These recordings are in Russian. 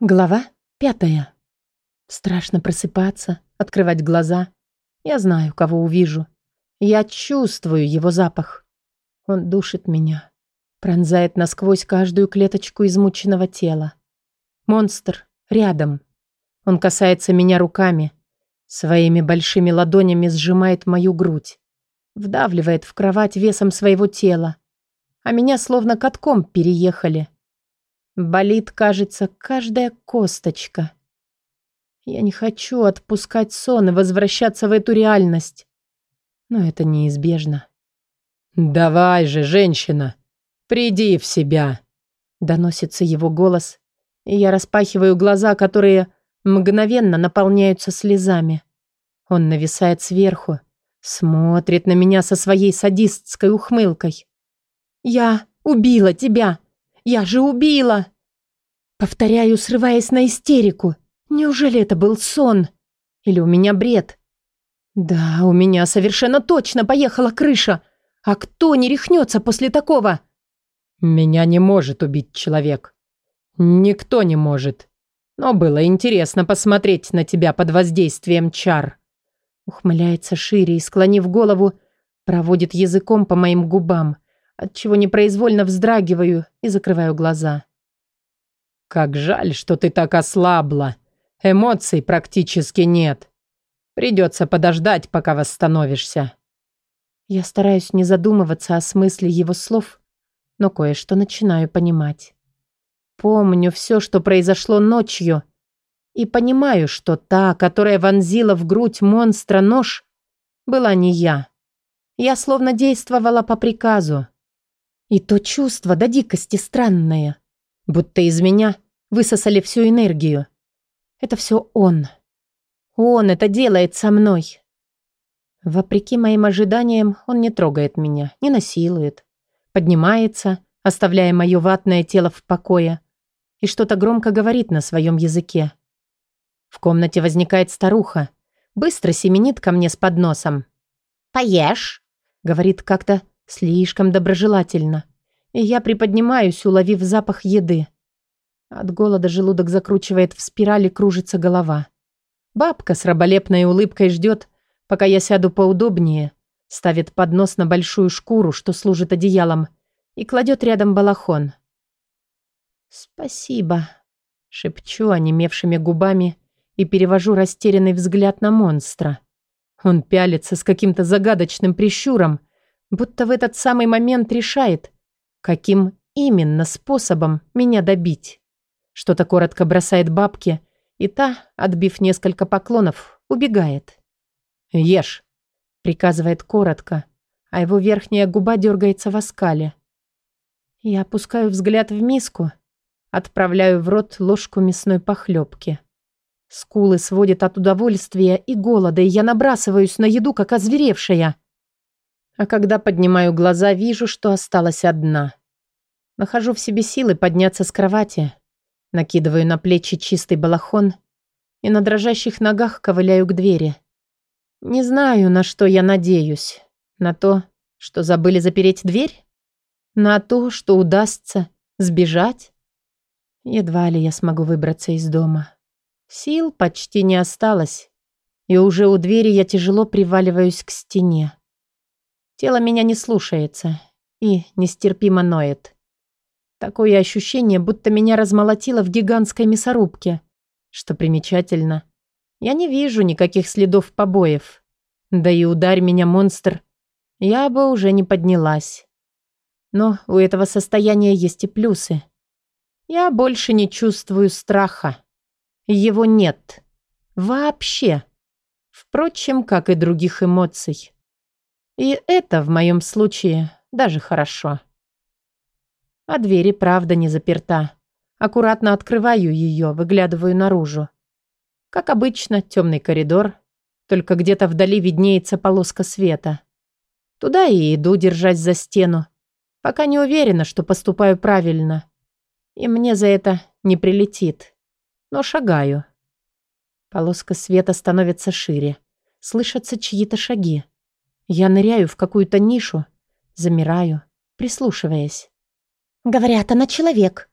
Глава пятая. Страшно просыпаться, открывать глаза. Я знаю, кого увижу. Я чувствую его запах. Он душит меня, пронзает насквозь каждую клеточку измученного тела. Монстр рядом. Он касается меня руками, своими большими ладонями сжимает мою грудь, вдавливает в кровать весом своего тела, а меня словно катком переехали. Болит, кажется, каждая косточка. Я не хочу отпускать сон и возвращаться в эту реальность. Но это неизбежно. «Давай же, женщина, приди в себя!» Доносится его голос, и я распахиваю глаза, которые мгновенно наполняются слезами. Он нависает сверху, смотрит на меня со своей садистской ухмылкой. «Я убила тебя!» Я же убила!» Повторяю, срываясь на истерику. Неужели это был сон? Или у меня бред? Да, у меня совершенно точно поехала крыша. А кто не рехнется после такого? Меня не может убить человек. Никто не может. Но было интересно посмотреть на тебя под воздействием чар. Ухмыляется шире и, склонив голову, проводит языком по моим губам отчего непроизвольно вздрагиваю и закрываю глаза. «Как жаль, что ты так ослабла. Эмоций практически нет. Придется подождать, пока восстановишься». Я стараюсь не задумываться о смысле его слов, но кое-что начинаю понимать. Помню все, что произошло ночью, и понимаю, что та, которая вонзила в грудь монстра нож, была не я. Я словно действовала по приказу. И то чувство до дикости странное. Будто из меня высосали всю энергию. Это все он. Он это делает со мной. Вопреки моим ожиданиям, он не трогает меня, не насилует. Поднимается, оставляя мое ватное тело в покое, и что-то громко говорит на своем языке. В комнате возникает старуха, быстро семенит ко мне с подносом. «Поешь?» — говорит как-то Слишком доброжелательно. И я приподнимаюсь, уловив запах еды. От голода желудок закручивает в спирали, кружится голова. Бабка с раболепной улыбкой ждет, пока я сяду поудобнее, ставит поднос на большую шкуру, что служит одеялом, и кладет рядом балахон. «Спасибо», — шепчу онемевшими губами и перевожу растерянный взгляд на монстра. Он пялится с каким-то загадочным прищуром, будто в этот самый момент решает, каким именно способом меня добить. Что-то коротко бросает бабке, и та, отбив несколько поклонов, убегает. «Ешь», — приказывает коротко, а его верхняя губа дергается в оскале. Я опускаю взгляд в миску, отправляю в рот ложку мясной похлебки. Скулы сводят от удовольствия и голода, и я набрасываюсь на еду, как озверевшая. А когда поднимаю глаза, вижу, что осталась одна. Нахожу в себе силы подняться с кровати, накидываю на плечи чистый балахон и на дрожащих ногах ковыляю к двери. Не знаю, на что я надеюсь. На то, что забыли запереть дверь? На то, что удастся сбежать? Едва ли я смогу выбраться из дома. Сил почти не осталось, и уже у двери я тяжело приваливаюсь к стене. Тело меня не слушается и нестерпимо ноет. Такое ощущение, будто меня размолотило в гигантской мясорубке. Что примечательно, я не вижу никаких следов побоев. Да и ударь меня, монстр, я бы уже не поднялась. Но у этого состояния есть и плюсы. Я больше не чувствую страха. Его нет. Вообще. Впрочем, как и других эмоций. И это в моем случае даже хорошо. А дверь правда не заперта. Аккуратно открываю ее, выглядываю наружу. Как обычно, темный коридор, только где-то вдали виднеется полоска света. Туда и иду, держась за стену, пока не уверена, что поступаю правильно. И мне за это не прилетит. Но шагаю. Полоска света становится шире. Слышатся чьи-то шаги. Я ныряю в какую-то нишу, замираю, прислушиваясь. «Говорят, она человек»,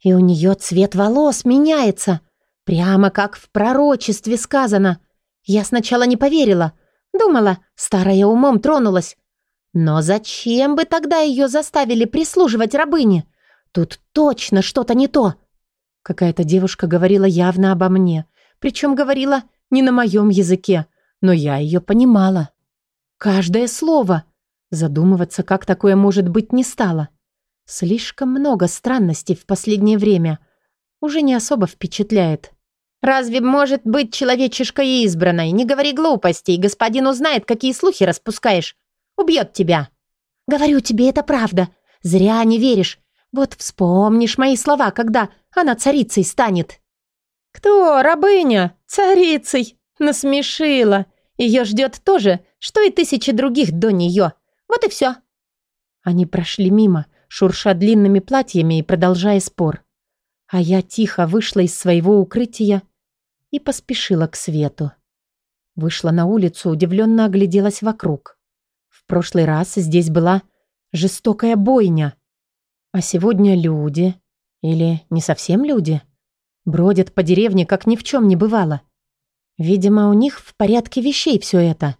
И у нее цвет волос меняется. Прямо как в пророчестве сказано. Я сначала не поверила. Думала, старая умом тронулась. Но зачем бы тогда ее заставили прислуживать рабыне? Тут точно что-то не то. Какая-то девушка говорила явно обо мне. Причем говорила не на моем языке, но я ее понимала. Каждое слово. Задумываться, как такое может быть, не стало. Слишком много странностей в последнее время. Уже не особо впечатляет. «Разве может быть человечишка избранной? Не говори глупостей, господин узнает, какие слухи распускаешь. Убьет тебя». «Говорю тебе, это правда. Зря не веришь. Вот вспомнишь мои слова, когда она царицей станет». «Кто? Рабыня? Царицей? Насмешила. Ее ждет то же, что и тысячи других до нее. Вот и все». Они прошли мимо, шурша длинными платьями и продолжая спор. А я тихо вышла из своего укрытия и поспешила к свету. Вышла на улицу, удивленно огляделась вокруг. В прошлый раз здесь была жестокая бойня. А сегодня люди, или не совсем люди, бродят по деревне, как ни в чем не бывало. Видимо, у них в порядке вещей все это.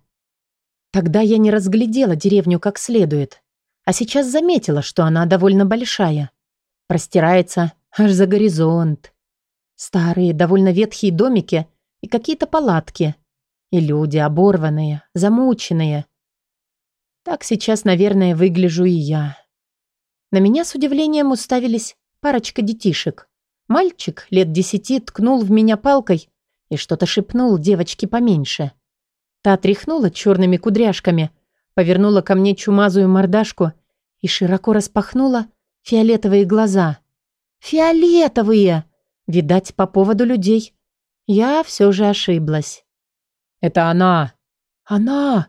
Тогда я не разглядела деревню как следует а сейчас заметила, что она довольно большая. Простирается аж за горизонт. Старые, довольно ветхие домики и какие-то палатки. И люди оборванные, замученные. Так сейчас, наверное, выгляжу и я. На меня с удивлением уставились парочка детишек. Мальчик лет десяти ткнул в меня палкой и что-то шепнул девочке поменьше. Та тряхнула черными кудряшками, повернула ко мне чумазую мордашку и широко распахнула фиолетовые глаза. Фиолетовые! Видать, по поводу людей. Я все же ошиблась. «Это она!» «Она!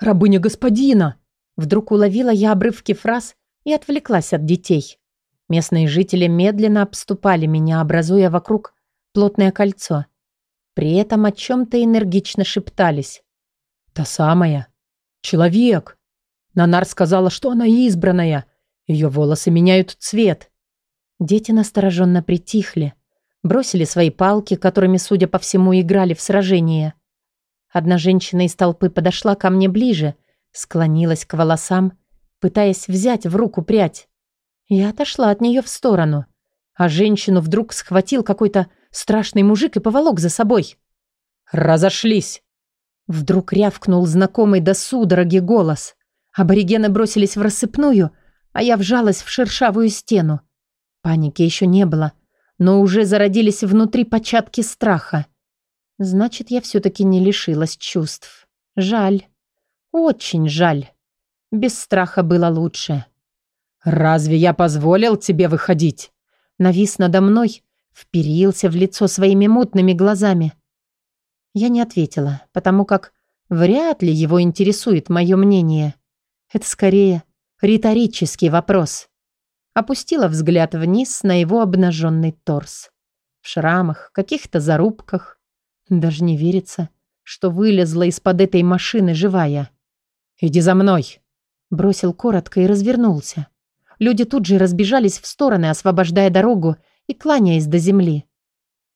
Рабыня господина!» Вдруг уловила я обрывки фраз и отвлеклась от детей. Местные жители медленно обступали меня, образуя вокруг плотное кольцо. При этом о чем-то энергично шептались. «Та самая. Человек. Нанар сказала, что она избранная. Ее волосы меняют цвет». Дети настороженно притихли, бросили свои палки, которыми, судя по всему, играли в сражение. Одна женщина из толпы подошла ко мне ближе, склонилась к волосам, пытаясь взять в руку прядь. Я отошла от нее в сторону, а женщину вдруг схватил какой-то страшный мужик и поволок за собой. «Разошлись!» Вдруг рявкнул знакомый до судороги голос. Аборигены бросились в рассыпную, а я вжалась в шершавую стену. Паники еще не было, но уже зародились внутри початки страха. Значит, я все-таки не лишилась чувств. Жаль. Очень жаль. Без страха было лучше. «Разве я позволил тебе выходить?» Навис надо мной, вперился в лицо своими мутными глазами. Я не ответила, потому как вряд ли его интересует мое мнение. Это скорее риторический вопрос. Опустила взгляд вниз на его обнаженный торс. В шрамах, каких-то зарубках. Даже не верится, что вылезла из-под этой машины живая. «Иди за мной!» Бросил коротко и развернулся. Люди тут же разбежались в стороны, освобождая дорогу и кланяясь до земли.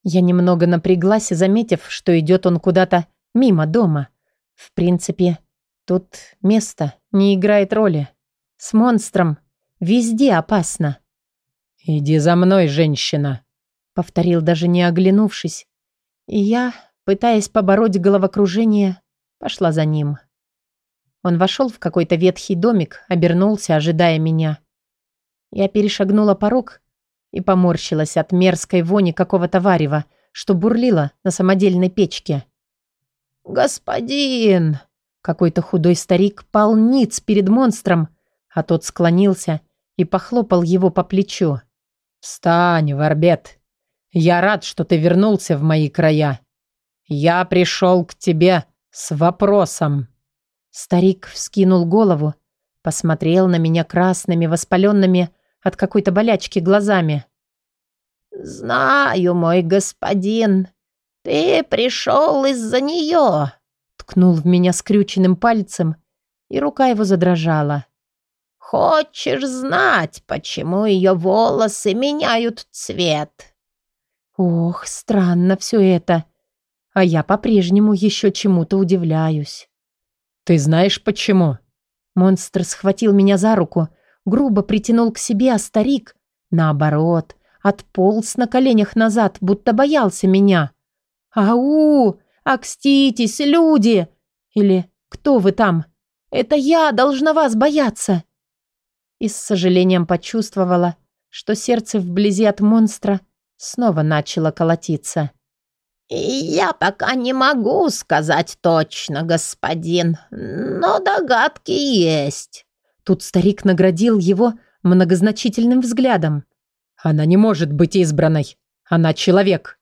Я немного напряглась, заметив, что идет он куда-то мимо дома. В принципе, Тут место не играет роли. С монстром везде опасно. «Иди за мной, женщина», — повторил даже не оглянувшись. И я, пытаясь побороть головокружение, пошла за ним. Он вошел в какой-то ветхий домик, обернулся, ожидая меня. Я перешагнула порог и поморщилась от мерзкой вони какого-то варева, что бурлило на самодельной печке. «Господин!» Какой-то худой старик пал ниц перед монстром, а тот склонился и похлопал его по плечу. «Встань, Варбет! Я рад, что ты вернулся в мои края. Я пришел к тебе с вопросом». Старик вскинул голову, посмотрел на меня красными, воспаленными от какой-то болячки глазами. «Знаю, мой господин, ты пришел из-за нее», ткнул в меня скрюченным пальцем, и рука его задрожала. Хочешь знать, почему ее волосы меняют цвет? Ох, странно все это. А я по-прежнему еще чему-то удивляюсь. Ты знаешь почему? Монстр схватил меня за руку, грубо притянул к себе, а старик, наоборот, отполз на коленях назад, будто боялся меня. «Ау! Окститесь, люди!» Или «Кто вы там? Это я должна вас бояться!» И с сожалением почувствовала, что сердце вблизи от монстра снова начало колотиться. «Я пока не могу сказать точно, господин, но догадки есть». Тут старик наградил его многозначительным взглядом. «Она не может быть избранной. Она человек».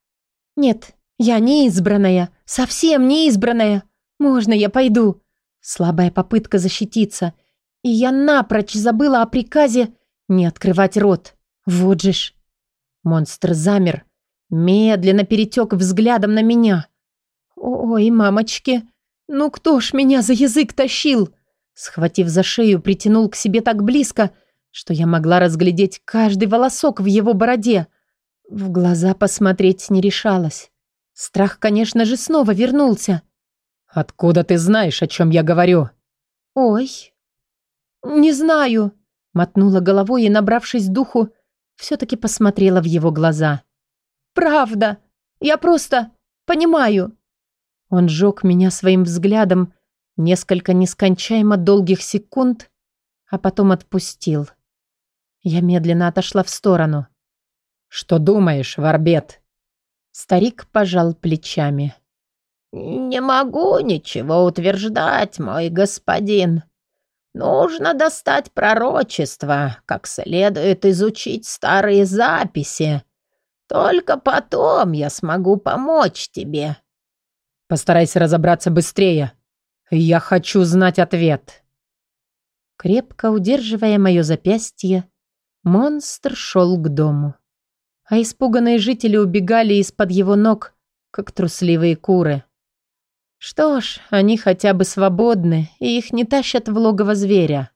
«Нет, я не избранная, совсем не избранная. Можно я пойду?» Слабая попытка защититься. И я напрочь забыла о приказе не открывать рот. Вот же ж. Монстр замер, медленно перетек взглядом на меня. «Ой, мамочки, ну кто ж меня за язык тащил?» Схватив за шею, притянул к себе так близко, что я могла разглядеть каждый волосок в его бороде. В глаза посмотреть не решалась. Страх, конечно же, снова вернулся. «Откуда ты знаешь, о чем я говорю?» «Ой, не знаю», — мотнула головой и, набравшись духу, все-таки посмотрела в его глаза. «Правда, я просто понимаю». Он жег меня своим взглядом несколько нескончаемо долгих секунд, а потом отпустил. Я медленно отошла в сторону. «Что думаешь, Варбет?» Старик пожал плечами. «Не могу ничего утверждать, мой господин. Нужно достать пророчество, как следует изучить старые записи. Только потом я смогу помочь тебе». «Постарайся разобраться быстрее. Я хочу знать ответ». Крепко удерживая мое запястье, монстр шел к дому. А испуганные жители убегали из-под его ног, как трусливые куры. Что ж, они хотя бы свободны, и их не тащат в логово зверя.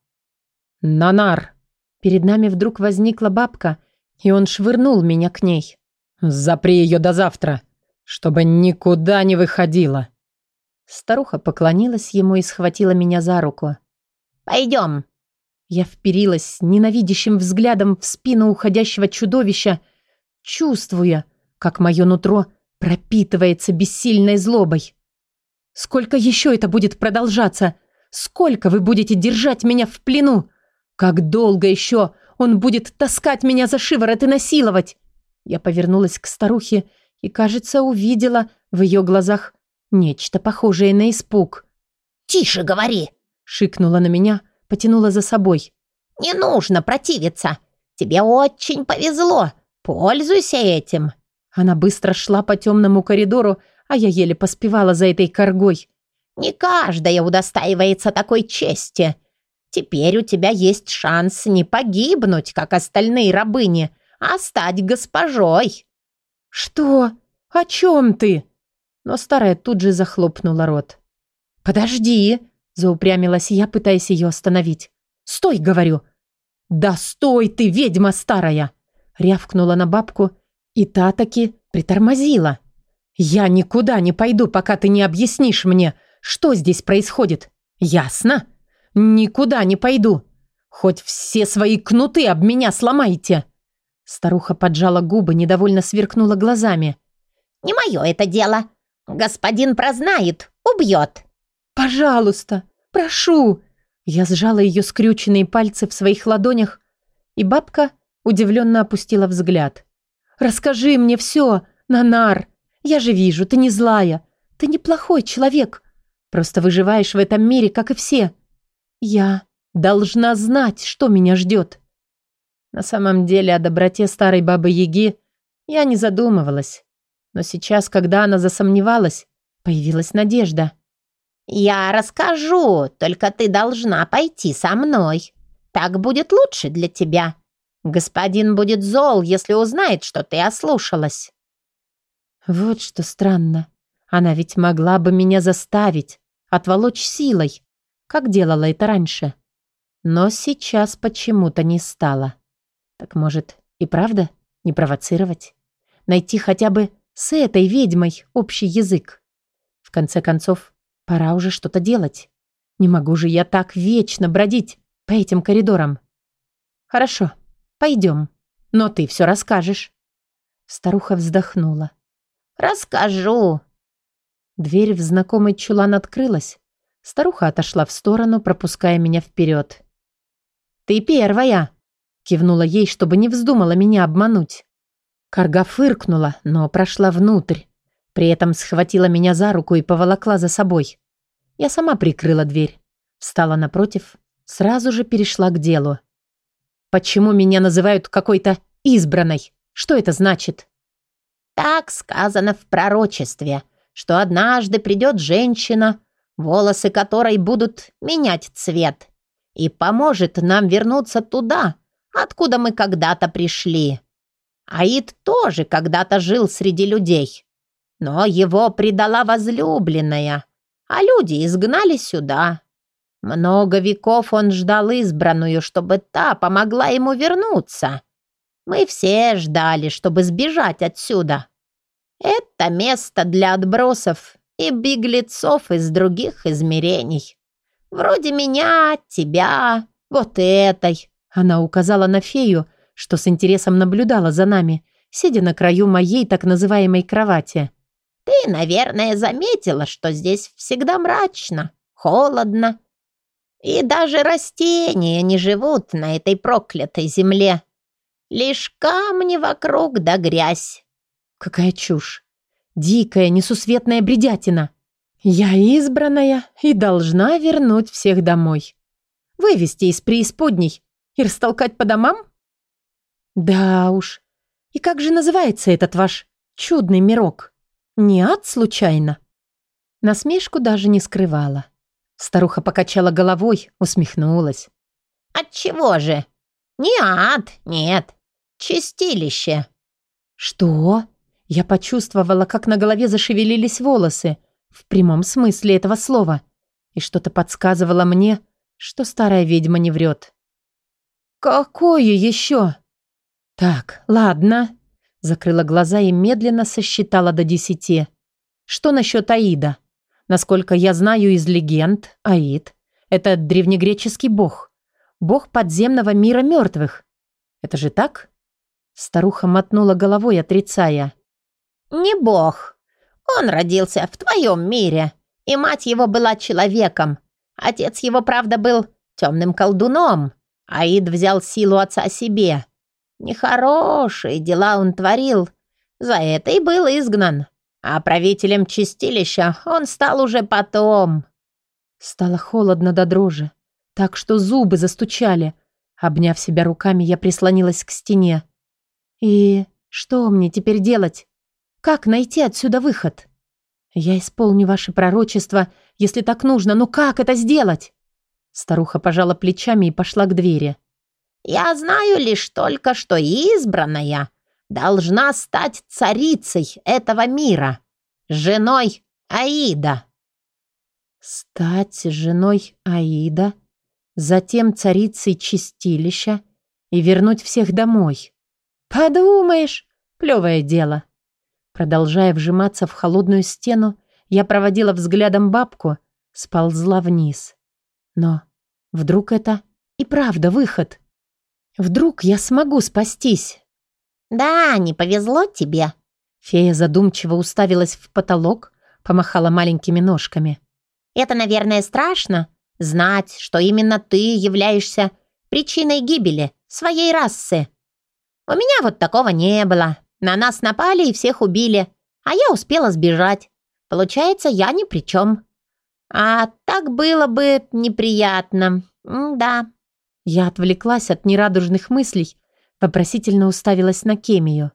«Нанар!» Перед нами вдруг возникла бабка, и он швырнул меня к ней. «Запри ее до завтра, чтобы никуда не выходила!» Старуха поклонилась ему и схватила меня за руку. «Пойдем!» Я вперилась ненавидящим взглядом в спину уходящего чудовища, чувствуя, как мое нутро пропитывается бессильной злобой. Сколько еще это будет продолжаться? Сколько вы будете держать меня в плену? Как долго еще он будет таскать меня за шиворот и насиловать? Я повернулась к старухе и, кажется, увидела в ее глазах нечто похожее на испуг. «Тише говори!» — шикнула на меня, потянула за собой. «Не нужно противиться. Тебе очень повезло. Пользуйся этим». Она быстро шла по темному коридору, а я еле поспевала за этой коргой. «Не каждая удостаивается такой чести. Теперь у тебя есть шанс не погибнуть, как остальные рабыни, а стать госпожой». «Что? О чем ты?» Но старая тут же захлопнула рот. «Подожди!» – заупрямилась я, пытаясь ее остановить. «Стой!» – говорю. «Да стой ты, ведьма старая!» – рявкнула на бабку, и та таки притормозила. «Я никуда не пойду, пока ты не объяснишь мне, что здесь происходит. Ясно? Никуда не пойду. Хоть все свои кнуты об меня сломайте!» Старуха поджала губы, недовольно сверкнула глазами. «Не мое это дело. Господин прознает, убьет». «Пожалуйста, прошу!» Я сжала ее скрюченные пальцы в своих ладонях, и бабка удивленно опустила взгляд. «Расскажи мне все, Нанар. Я же вижу, ты не злая. Ты неплохой человек. Просто выживаешь в этом мире, как и все. Я должна знать, что меня ждет. На самом деле о доброте старой бабы-яги я не задумывалась. Но сейчас, когда она засомневалась, появилась надежда. «Я расскажу, только ты должна пойти со мной. Так будет лучше для тебя. Господин будет зол, если узнает, что ты ослушалась». Вот что странно. Она ведь могла бы меня заставить, отволочь силой, как делала это раньше. Но сейчас почему-то не стало. Так может, и правда не провоцировать? Найти хотя бы с этой ведьмой общий язык? В конце концов, пора уже что-то делать. Не могу же я так вечно бродить по этим коридорам. Хорошо, пойдем. Но ты все расскажешь. Старуха вздохнула. «Расскажу». Дверь в знакомый чулан открылась. Старуха отошла в сторону, пропуская меня вперед. «Ты первая!» Кивнула ей, чтобы не вздумала меня обмануть. Карга фыркнула, но прошла внутрь. При этом схватила меня за руку и поволокла за собой. Я сама прикрыла дверь. Встала напротив, сразу же перешла к делу. «Почему меня называют какой-то избранной? Что это значит?» Так сказано в пророчестве, что однажды придет женщина, волосы которой будут менять цвет, и поможет нам вернуться туда, откуда мы когда-то пришли. Аид тоже когда-то жил среди людей, но его предала возлюбленная, а люди изгнали сюда. Много веков он ждал избранную, чтобы та помогла ему вернуться. Мы все ждали, чтобы сбежать отсюда. Это место для отбросов и беглецов из других измерений. Вроде меня, тебя, вот этой». Она указала на фею, что с интересом наблюдала за нами, сидя на краю моей так называемой кровати. «Ты, наверное, заметила, что здесь всегда мрачно, холодно. И даже растения не живут на этой проклятой земле. Лишь камни вокруг да грязь. Какая чушь. Дикая, несусветная бредятина. Я избранная и должна вернуть всех домой. Вывести из преисподней и растолкать по домам? Да уж. И как же называется этот ваш чудный мирок? Не ад случайно? Насмешку даже не скрывала. Старуха покачала головой, усмехнулась. «Отчего же? Не ад, нет. Чистилище». «Что?» Я почувствовала, как на голове зашевелились волосы, в прямом смысле этого слова, и что-то подсказывало мне, что старая ведьма не врет. «Какое еще?» «Так, ладно», — закрыла глаза и медленно сосчитала до десяти. «Что насчет Аида? Насколько я знаю из легенд, Аид — это древнегреческий бог, бог подземного мира мертвых. Это же так?» Старуха мотнула головой, отрицая. «Не бог. Он родился в твоем мире, и мать его была человеком. Отец его, правда, был темным колдуном. Аид взял силу отца себе. Нехорошие дела он творил. За это и был изгнан. А правителем чистилища он стал уже потом». Стало холодно до дрожи, так что зубы застучали. Обняв себя руками, я прислонилась к стене. И что мне теперь делать? Как найти отсюда выход? Я исполню ваше пророчество, если так нужно, но как это сделать? Старуха пожала плечами и пошла к двери. Я знаю лишь только, что избранная должна стать царицей этого мира, женой Аида. Стать женой Аида, затем царицей чистилища и вернуть всех домой. «Подумаешь, плевое дело». Продолжая вжиматься в холодную стену, я проводила взглядом бабку, сползла вниз. Но вдруг это и правда выход? Вдруг я смогу спастись? «Да, не повезло тебе». Фея задумчиво уставилась в потолок, помахала маленькими ножками. «Это, наверное, страшно, знать, что именно ты являешься причиной гибели своей расы. У меня вот такого не было. На нас напали и всех убили, а я успела сбежать. Получается, я ни при чем. А так было бы неприятно. М да. Я отвлеклась от нерадужных мыслей, вопросительно уставилась на Кемию.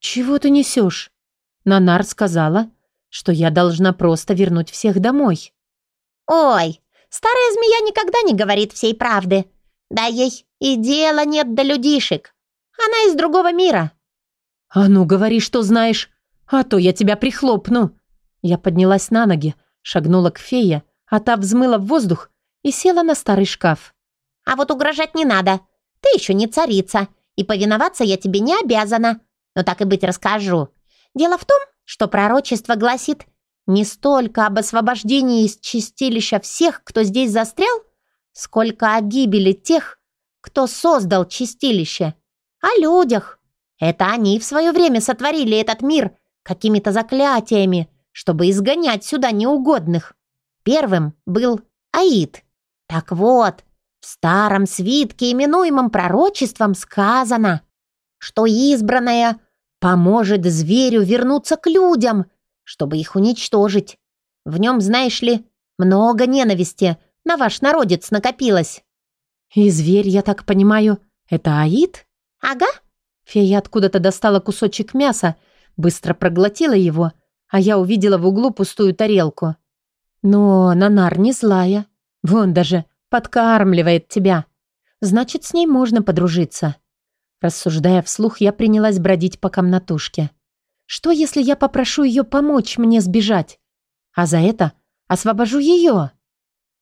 «Чего ты несешь?» Нанар сказала, что я должна просто вернуть всех домой. «Ой, старая змея никогда не говорит всей правды. Да ей и дела нет до людишек. Она из другого мира». «А ну, говори, что знаешь, а то я тебя прихлопну». Я поднялась на ноги, шагнула к фее, а та взмыла в воздух и села на старый шкаф. А вот угрожать не надо. Ты еще не царица, и повиноваться я тебе не обязана. Но так и быть расскажу. Дело в том, что пророчество гласит не столько об освобождении из чистилища всех, кто здесь застрял, сколько о гибели тех, кто создал чистилище. О людях. Это они в свое время сотворили этот мир какими-то заклятиями, чтобы изгонять сюда неугодных. Первым был Аид. Так вот, в старом свитке, именуемом пророчеством, сказано, что избранная поможет зверю вернуться к людям, чтобы их уничтожить. В нем, знаешь ли, много ненависти на ваш народец накопилось. И зверь, я так понимаю, это Аид? Ага. Фея откуда-то достала кусочек мяса, быстро проглотила его, а я увидела в углу пустую тарелку. Но Нанар не злая. Вон даже подкармливает тебя. Значит, с ней можно подружиться. Рассуждая вслух, я принялась бродить по комнатушке. Что, если я попрошу ее помочь мне сбежать? А за это освобожу ее?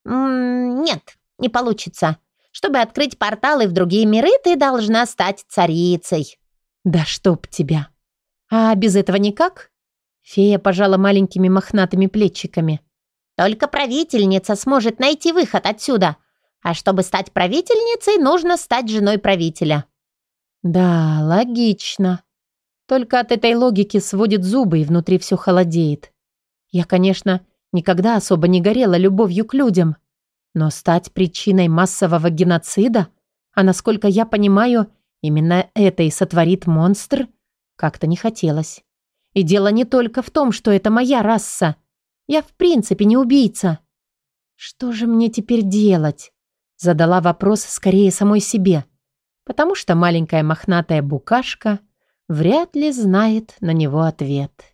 Нет, не получится. Чтобы открыть порталы в другие миры, ты должна стать царицей. Да чтоб тебя. А без этого никак? Фея пожала маленькими мохнатыми плечиками. Только правительница сможет найти выход отсюда. А чтобы стать правительницей, нужно стать женой правителя. Да, логично. Только от этой логики сводит зубы и внутри все холодеет. Я, конечно, никогда особо не горела любовью к людям, но стать причиной массового геноцида, а насколько я понимаю, именно это и сотворит монстр, как-то не хотелось. И дело не только в том, что это моя раса. Я в принципе не убийца. Что же мне теперь делать? Задала вопрос скорее самой себе, потому что маленькая мохнатая букашка – вряд ли знает на него ответ.